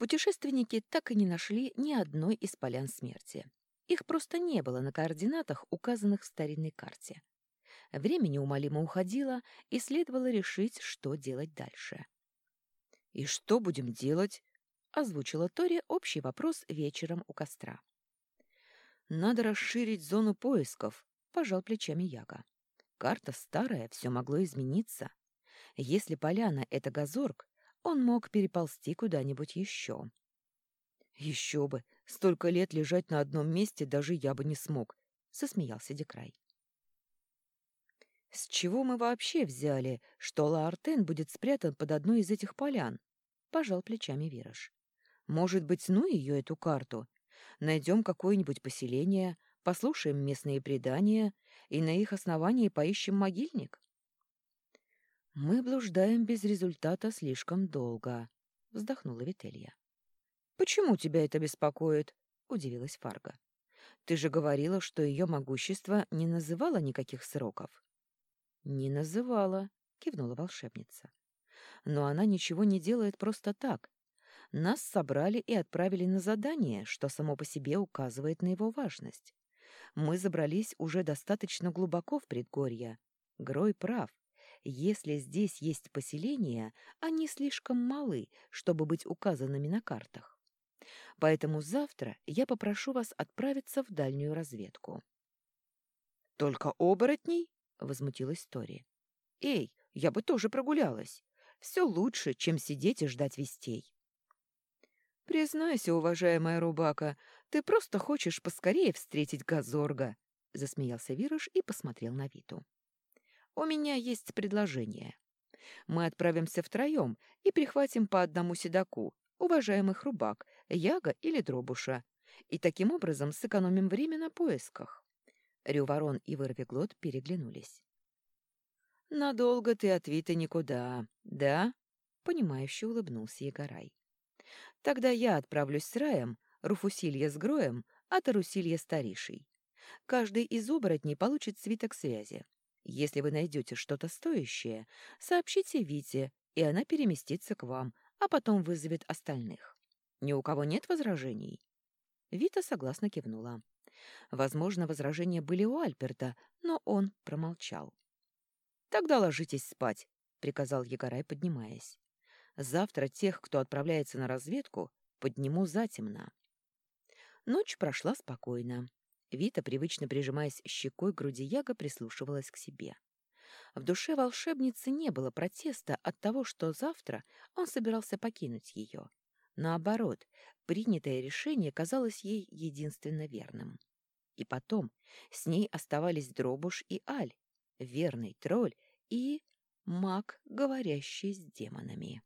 Путешественники так и не нашли ни одной из полян смерти. Их просто не было на координатах, указанных в старинной карте. Время неумолимо уходило, и следовало решить, что делать дальше. «И что будем делать?» — озвучила Тори общий вопрос вечером у костра. «Надо расширить зону поисков», — пожал плечами Яга. «Карта старая, все могло измениться. Если поляна — это газорг, он мог переползти куда-нибудь еще. «Еще бы! Столько лет лежать на одном месте даже я бы не смог!» — засмеялся Декрай. «С чего мы вообще взяли, что Лаартен будет спрятан под одной из этих полян?» — пожал плечами Вираж. «Может быть, ну ее, эту карту? Найдем какое-нибудь поселение, послушаем местные предания и на их основании поищем могильник?» «Мы блуждаем без результата слишком долго», — вздохнула Вителья. «Почему тебя это беспокоит?» — удивилась Фарга. «Ты же говорила, что ее могущество не называло никаких сроков». «Не называла», — кивнула волшебница. «Но она ничего не делает просто так. Нас собрали и отправили на задание, что само по себе указывает на его важность. Мы забрались уже достаточно глубоко в предгорье. Грой прав. Если здесь есть поселения, они слишком малы, чтобы быть указанными на картах. Поэтому завтра я попрошу вас отправиться в дальнюю разведку. «Только оборотней?» — возмутилась Тори. «Эй, я бы тоже прогулялась. Все лучше, чем сидеть и ждать вестей». «Признайся, уважаемая Рубака, ты просто хочешь поскорее встретить Газорга», — засмеялся Вираж и посмотрел на Виту. У меня есть предложение. Мы отправимся втроем и прихватим по одному седаку, уважаемых рубак, яга или дробуша, и таким образом сэкономим время на поисках. Рюворон и Вырвиглот переглянулись. «Надолго ты от Виты никуда, да?» — понимающе улыбнулся Егорай. «Тогда я отправлюсь с Раем, Руфусилья с Гроем, а Тарусилья с Таришей. Каждый из оборотней получит свиток связи. Если вы найдете что-то стоящее, сообщите Вите, и она переместится к вам, а потом вызовет остальных. Ни у кого нет возражений?» Вита согласно кивнула. Возможно, возражения были у Альперта, но он промолчал. «Тогда ложитесь спать», — приказал Егорай, поднимаясь. «Завтра тех, кто отправляется на разведку, подниму затемно». Ночь прошла спокойно. Вита, привычно прижимаясь щекой к груди Яга, прислушивалась к себе. В душе волшебницы не было протеста от того, что завтра он собирался покинуть ее. Наоборот, принятое решение казалось ей единственно верным. И потом с ней оставались Дробуш и Аль, верный тролль и маг, говорящий с демонами.